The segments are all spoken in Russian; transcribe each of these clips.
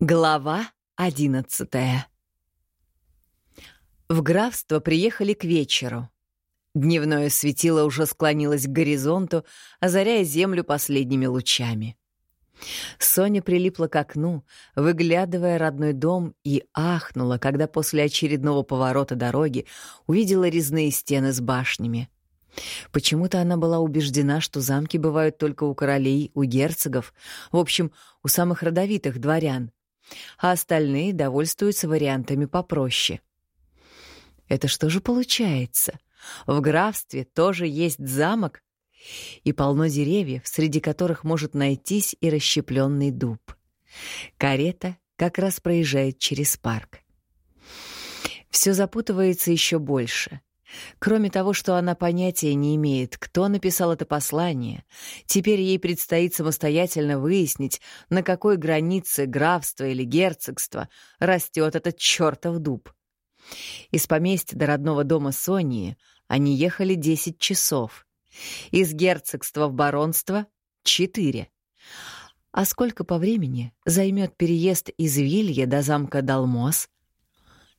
Глава одиннадцатая В графство приехали к вечеру. Дневное светило уже склонилось к горизонту, озаряя землю последними лучами. Соня прилипла к окну, выглядывая родной дом, и ахнула, когда после очередного поворота дороги увидела резные стены с башнями. Почему-то она была убеждена, что замки бывают только у королей, у герцогов, в общем, у самых родовитых дворян — а остальные довольствуются вариантами попроще. Это что же получается? В графстве тоже есть замок и полно деревьев, среди которых может найтись и расщепленный дуб. Карета как раз проезжает через парк. Все запутывается еще больше. Кроме того, что она понятия не имеет, кто написал это послание, теперь ей предстоит самостоятельно выяснить, на какой границе графства или герцогства растет этот чертов дуб. Из поместья до родного дома Сонии они ехали 10 часов. Из герцогства в баронство — 4. А сколько по времени займет переезд из Вилья до замка Далмос —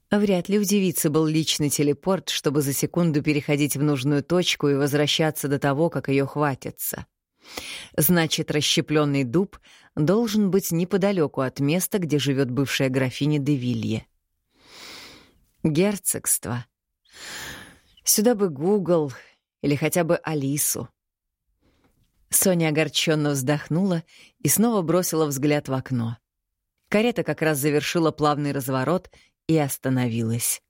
Вряд ли у девицы был личный телепорт, чтобы за секунду переходить в нужную точку и возвращаться до того, как ее хватится. Значит, расщепленный дуб должен быть неподалеку от места, где живет бывшая графиня де Вилье. Герцогство. Сюда бы Гугл или хотя бы Алису. Соня огорченно вздохнула и снова бросила взгляд в окно. Карета как раз завершила плавный разворот и остановилась.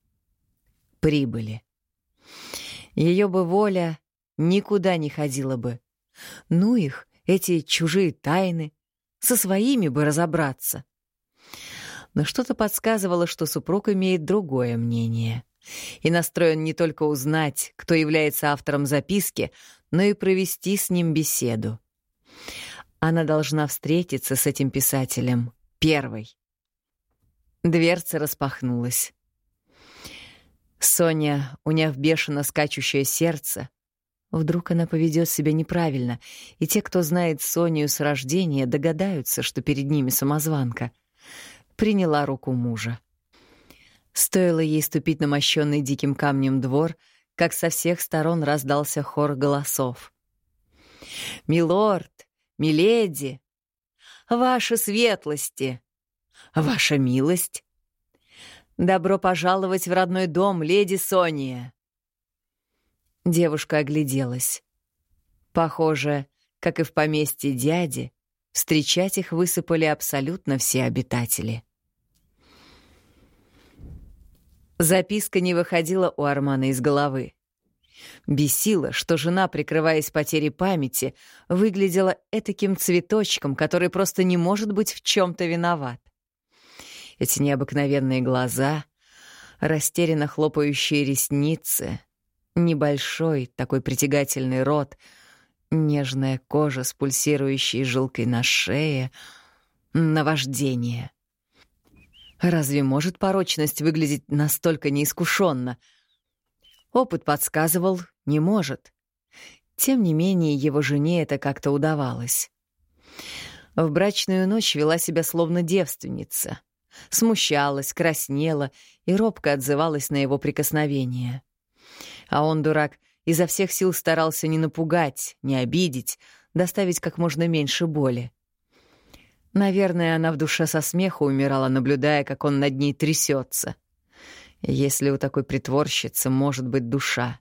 Прибыли. Ее бы воля никуда не ходила бы. Ну их, эти чужие тайны, со своими бы разобраться. Но что-то подсказывало, что супруг имеет другое мнение и настроен не только узнать, кто является автором записки, но и провести с ним беседу. Она должна встретиться с этим писателем первой. Дверца распахнулась. Соня, уняв бешено скачущее сердце, вдруг она поведет себя неправильно, и те, кто знает Соню с рождения, догадаются, что перед ними самозванка, приняла руку мужа. Стоило ей ступить на мощенный диким камнем двор, как со всех сторон раздался хор голосов. «Милорд! Миледи! Ваши светлости!» «Ваша милость!» «Добро пожаловать в родной дом, леди Сония!» Девушка огляделась. Похоже, как и в поместье дяди, встречать их высыпали абсолютно все обитатели. Записка не выходила у Армана из головы. Бесило, что жена, прикрываясь потерей памяти, выглядела этаким цветочком, который просто не может быть в чем то виноват эти необыкновенные глаза, растерянно хлопающие ресницы, небольшой такой притягательный рот, нежная кожа с пульсирующей жилкой на шее, наваждение. Разве может порочность выглядеть настолько неискушенно? Опыт подсказывал, не может. Тем не менее, его жене это как-то удавалось. В брачную ночь вела себя словно девственница смущалась, краснела и робко отзывалась на его прикосновение. А он, дурак, изо всех сил старался не напугать, не обидеть, доставить как можно меньше боли. Наверное, она в душе со смеху умирала, наблюдая, как он над ней трясется. Если у такой притворщицы может быть душа.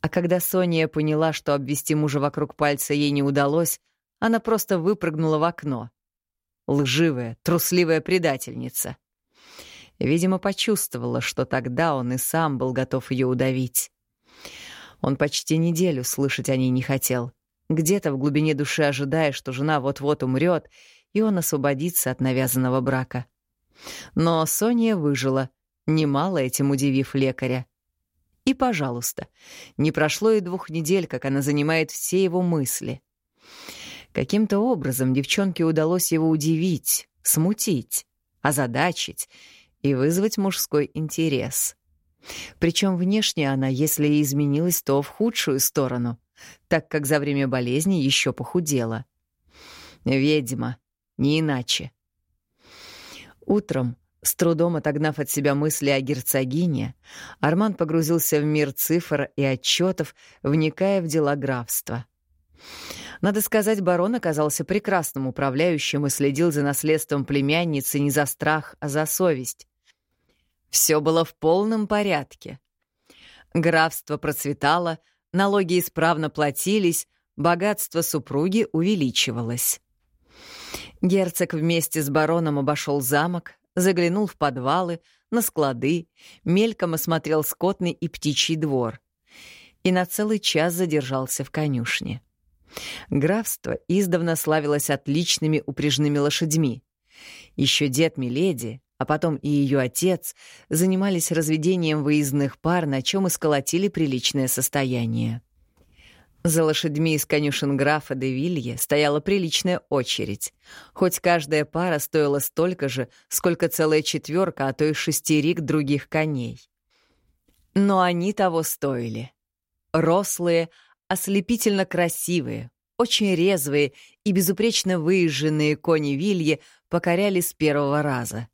А когда Соня поняла, что обвести мужа вокруг пальца ей не удалось, она просто выпрыгнула в окно лживая, трусливая предательница. Видимо, почувствовала, что тогда он и сам был готов ее удавить. Он почти неделю слышать о ней не хотел, где-то в глубине души ожидая, что жена вот-вот умрет, и он освободится от навязанного брака. Но Соня выжила, немало этим удивив лекаря. И, пожалуйста, не прошло и двух недель, как она занимает все его мысли — Каким-то образом девчонке удалось его удивить, смутить, озадачить и вызвать мужской интерес. Причем внешне она, если и изменилась, то в худшую сторону, так как за время болезни еще похудела. Ведьма, не иначе. Утром, с трудом отогнав от себя мысли о герцогине, Арман погрузился в мир цифр и отчетов, вникая в дела графства. Надо сказать, барон оказался прекрасным управляющим и следил за наследством племянницы не за страх, а за совесть. Все было в полном порядке. Графство процветало, налоги исправно платились, богатство супруги увеличивалось. Герцог вместе с бароном обошел замок, заглянул в подвалы, на склады, мельком осмотрел скотный и птичий двор и на целый час задержался в конюшне. Графство издавна славилось отличными упряжными лошадьми. Еще дед Миледи, а потом и ее отец, занимались разведением выездных пар, на чем и сколотили приличное состояние. За лошадьми из конюшен графа де Вилье стояла приличная очередь. Хоть каждая пара стоила столько же, сколько целая четверка, а то и шестерик других коней. Но они того стоили. Рослые, ослепительно красивые, очень резвые и безупречно выезженные кони Вилье покоряли с первого раза.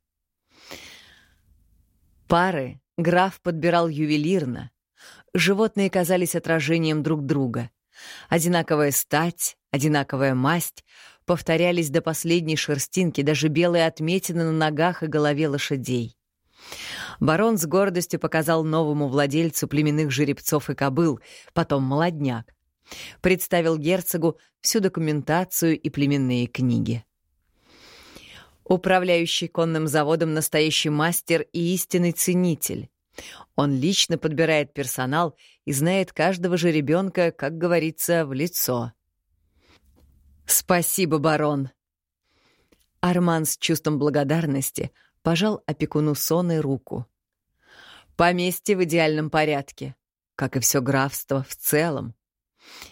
Пары граф подбирал ювелирно. Животные казались отражением друг друга — Одинаковая стать, одинаковая масть повторялись до последней шерстинки, даже белые отметины на ногах и голове лошадей. Барон с гордостью показал новому владельцу племенных жеребцов и кобыл, потом молодняк. Представил герцогу всю документацию и племенные книги. Управляющий конным заводом настоящий мастер и истинный ценитель. Он лично подбирает персонал и знает каждого же ребенка, как говорится, в лицо. «Спасибо, барон!» Арман с чувством благодарности пожал опекуну Соны руку. «Поместье в идеальном порядке, как и все графство в целом.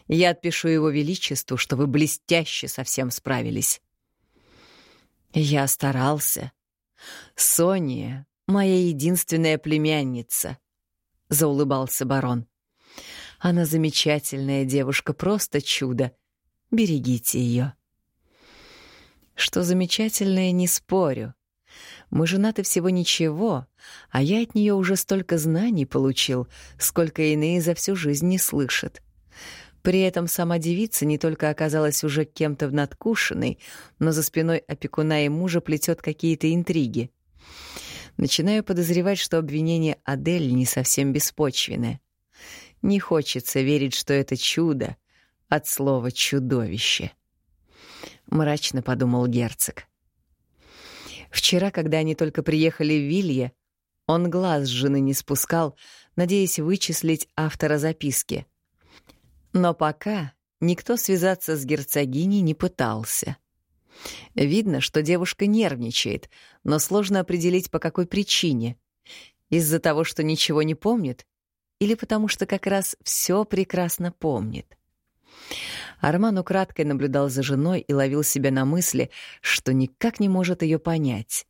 Я отпишу его величеству, что вы блестяще совсем справились». Я старался. Сония моя единственная племянница», — заулыбался барон. «Она замечательная девушка, просто чудо. Берегите ее». «Что замечательное, не спорю. Мы женаты всего ничего, а я от нее уже столько знаний получил, сколько иные за всю жизнь не слышат». При этом сама девица не только оказалась уже кем-то в надкушенной, но за спиной опекуна и мужа плетет какие-то интриги. Начинаю подозревать, что обвинение Адель не совсем беспочвенное. Не хочется верить, что это чудо от слова «чудовище». Мрачно подумал герцог. Вчера, когда они только приехали в Вилье, он глаз с жены не спускал, надеясь вычислить автора записки. Но пока никто связаться с герцогиней не пытался. Видно, что девушка нервничает, но сложно определить, по какой причине. Из-за того, что ничего не помнит, или потому что как раз все прекрасно помнит. Арман украдкой наблюдал за женой и ловил себя на мысли, что никак не может ее понять.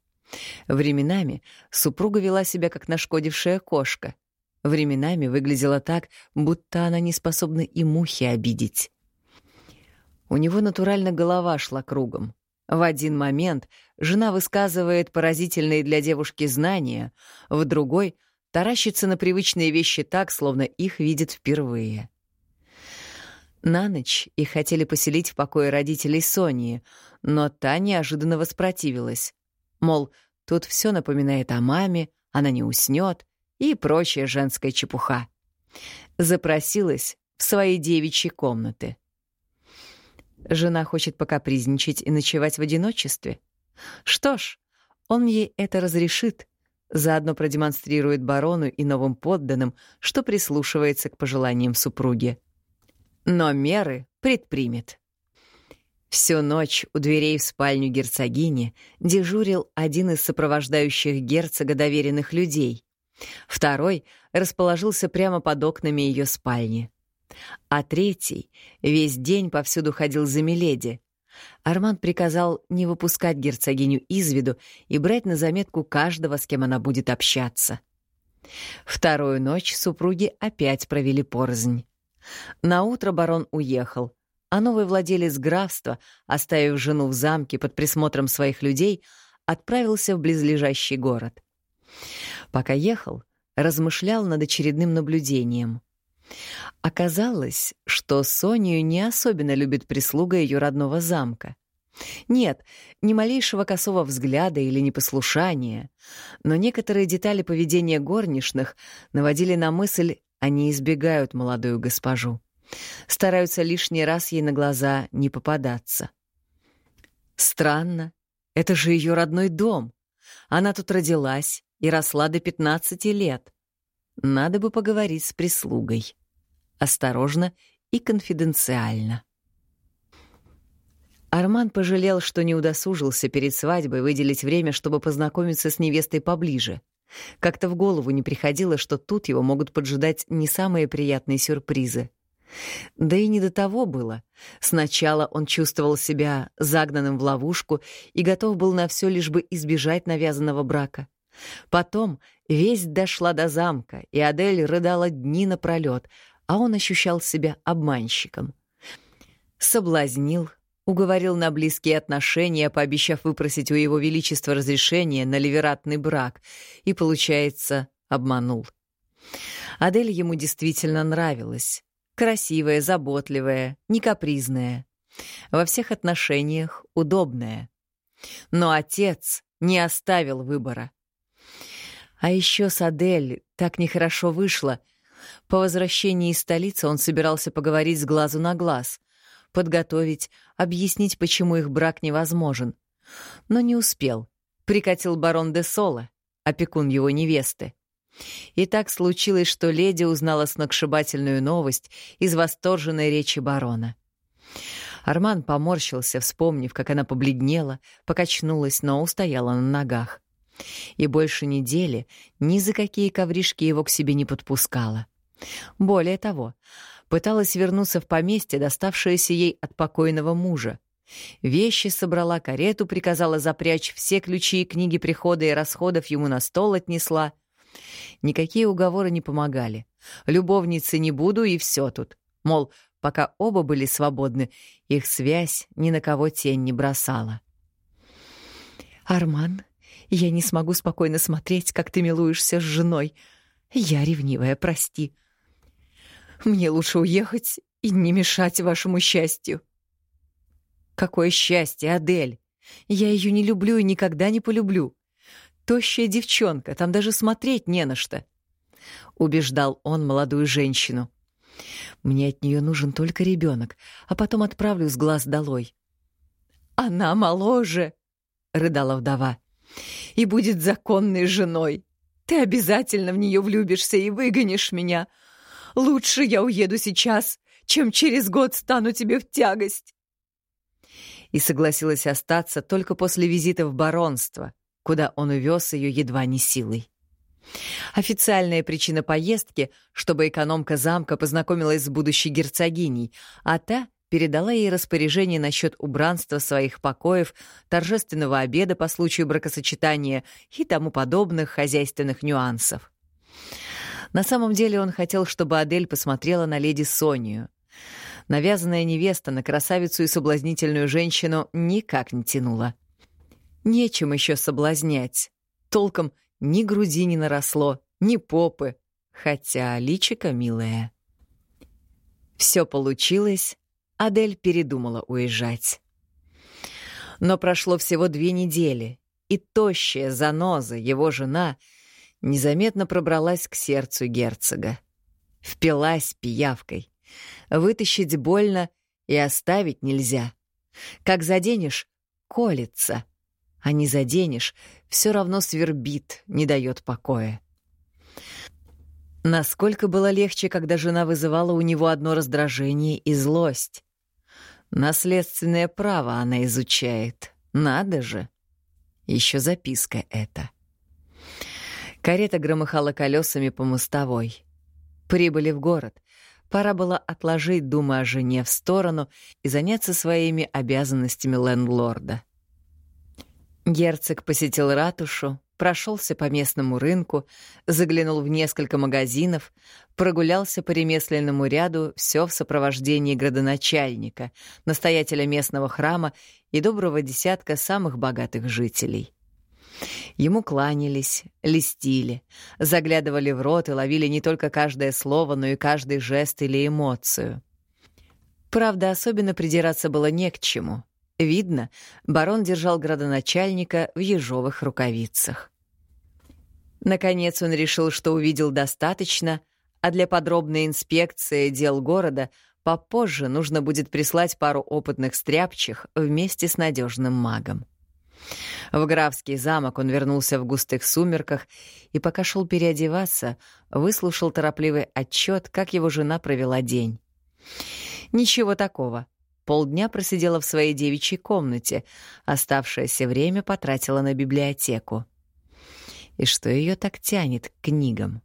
Временами супруга вела себя как нашкодившая кошка. Временами выглядела так, будто она не способна и мухи обидеть. У него натурально голова шла кругом. В один момент жена высказывает поразительные для девушки знания, в другой — таращится на привычные вещи так, словно их видит впервые. На ночь их хотели поселить в покое родителей Сонии, но та неожиданно воспротивилась. Мол, тут все напоминает о маме, она не уснет и прочая женская чепуха. Запросилась в свои девичьи комнаты. Жена хочет покапризничать и ночевать в одиночестве. Что ж, он ей это разрешит, заодно продемонстрирует барону и новым подданным, что прислушивается к пожеланиям супруги. Но меры предпримет. Всю ночь у дверей в спальню герцогини дежурил один из сопровождающих герцога доверенных людей. Второй расположился прямо под окнами ее спальни а третий весь день повсюду ходил за Миледи. Арман приказал не выпускать герцогиню из виду и брать на заметку каждого, с кем она будет общаться. Вторую ночь супруги опять провели порознь. Наутро барон уехал, а новый владелец графства, оставив жену в замке под присмотром своих людей, отправился в близлежащий город. Пока ехал, размышлял над очередным наблюдением. Оказалось, что Сонию не особенно любит прислуга ее родного замка. Нет, ни малейшего косого взгляда или непослушания, но некоторые детали поведения горничных наводили на мысль, они избегают молодую госпожу. Стараются лишний раз ей на глаза не попадаться. Странно, это же ее родной дом. Она тут родилась и росла до 15 лет. Надо бы поговорить с прислугой. Осторожно и конфиденциально. Арман пожалел, что не удосужился перед свадьбой выделить время, чтобы познакомиться с невестой поближе. Как-то в голову не приходило, что тут его могут поджидать не самые приятные сюрпризы. Да и не до того было. Сначала он чувствовал себя загнанным в ловушку и готов был на все лишь бы избежать навязанного брака. Потом весть дошла до замка, и Адель рыдала дни напролет, а он ощущал себя обманщиком. Соблазнил, уговорил на близкие отношения, пообещав выпросить у его величества разрешение на ливератный брак, и, получается, обманул. Адель ему действительно нравилась. Красивая, заботливая, не капризная. Во всех отношениях удобная. Но отец не оставил выбора. А еще с Адель так нехорошо вышло. По возвращении из столицы он собирался поговорить с глазу на глаз, подготовить, объяснить, почему их брак невозможен. Но не успел. Прикатил барон де Соло, опекун его невесты. И так случилось, что леди узнала сногсшибательную новость из восторженной речи барона. Арман поморщился, вспомнив, как она побледнела, покачнулась, но устояла на ногах. И больше недели ни за какие ковришки его к себе не подпускала. Более того, пыталась вернуться в поместье, доставшееся ей от покойного мужа. Вещи собрала, карету приказала запрячь, все ключи и книги прихода и расходов ему на стол отнесла. Никакие уговоры не помогали. Любовницы не буду, и все тут. Мол, пока оба были свободны, их связь ни на кого тень не бросала. «Арман, я не смогу спокойно смотреть, как ты милуешься с женой. Я ревнивая, прости», мне лучше уехать и не мешать вашему счастью. Какое счастье, Адель! Я ее не люблю и никогда не полюблю. Тощая девчонка, там даже смотреть не на что. Убеждал он молодую женщину. Мне от нее нужен только ребенок, а потом отправлю с глаз долой. Она моложе, рыдала вдова, и будет законной женой. Ты обязательно в нее влюбишься и выгонишь меня. Лучше я уеду сейчас, чем через год стану тебе в тягость. И согласилась остаться только после визита в баронство, куда он увез ее едва не силой. Официальная причина поездки, чтобы экономка замка познакомилась с будущей герцогиней, а та передала ей распоряжение насчет убранства своих покоев, торжественного обеда по случаю бракосочетания и тому подобных хозяйственных нюансов. На самом деле он хотел, чтобы Адель посмотрела на леди Сонию. Навязанная невеста на красавицу и соблазнительную женщину никак не тянула. Нечем еще соблазнять. Толком ни груди не наросло, ни попы, хотя личико милое. Все получилось, Адель передумала уезжать. Но прошло всего две недели, и тощая заноза, его жена — незаметно пробралась к сердцу герцога. Впилась пиявкой. Вытащить больно и оставить нельзя. Как заденешь — колется. А не заденешь — все равно свербит, не дает покоя. Насколько было легче, когда жена вызывала у него одно раздражение и злость. Наследственное право она изучает. Надо же. Еще записка эта. Карета громыхала колесами по мостовой. Прибыли в город. Пора было отложить думы о жене в сторону и заняться своими обязанностями лендлорда. Герцог посетил ратушу, прошелся по местному рынку, заглянул в несколько магазинов, прогулялся по ремесленному ряду, все в сопровождении градоначальника, настоятеля местного храма и доброго десятка самых богатых жителей. Ему кланялись, листили, заглядывали в рот и ловили не только каждое слово, но и каждый жест или эмоцию. Правда, особенно придираться было не к чему. Видно, барон держал градоначальника в ежовых рукавицах. Наконец он решил, что увидел достаточно, а для подробной инспекции дел города попозже нужно будет прислать пару опытных стряпчих вместе с надежным магом. В графский замок он вернулся в густых сумерках и, пока шел переодеваться, выслушал торопливый отчет, как его жена провела день. Ничего такого. Полдня просидела в своей девичьей комнате, оставшееся время потратила на библиотеку. И что ее так тянет к книгам?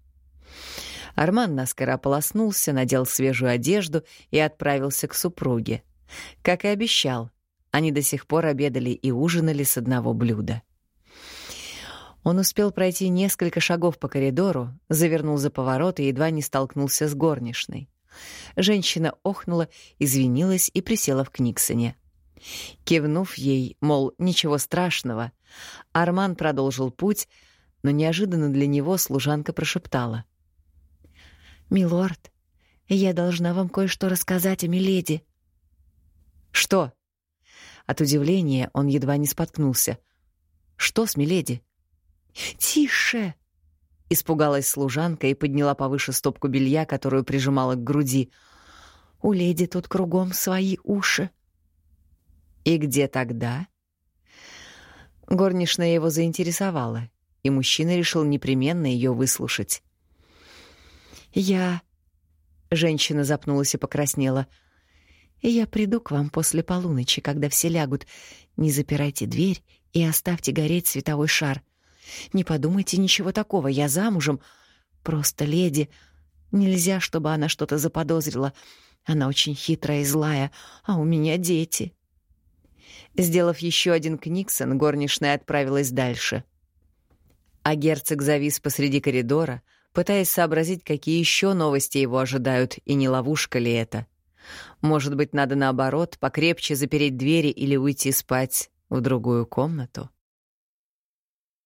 Арман наскоро ополоснулся, надел свежую одежду и отправился к супруге. Как и обещал, они до сих пор обедали и ужинали с одного блюда. Он успел пройти несколько шагов по коридору, завернул за поворот и едва не столкнулся с горничной. Женщина охнула, извинилась и присела в Книксоне. Кивнув ей, мол, ничего страшного, Арман продолжил путь, но неожиданно для него служанка прошептала. «Милорд, я должна вам кое-что рассказать о Миледи». «Что?» От удивления он едва не споткнулся. «Что с Миледи?» «Тише!» Испугалась служанка и подняла повыше стопку белья, которую прижимала к груди. «У леди тут кругом свои уши». «И где тогда?» Горничная его заинтересовала, и мужчина решил непременно ее выслушать. «Я...» Женщина запнулась и покраснела — я приду к вам после полуночи, когда все лягут. Не запирайте дверь и оставьте гореть световой шар. Не подумайте ничего такого, я замужем. Просто леди. Нельзя, чтобы она что-то заподозрила. Она очень хитрая и злая, а у меня дети. Сделав еще один книксон, горничная отправилась дальше. А герцог завис посреди коридора, пытаясь сообразить, какие еще новости его ожидают, и не ловушка ли это. Может быть, надо наоборот, покрепче запереть двери или уйти спать в другую комнату?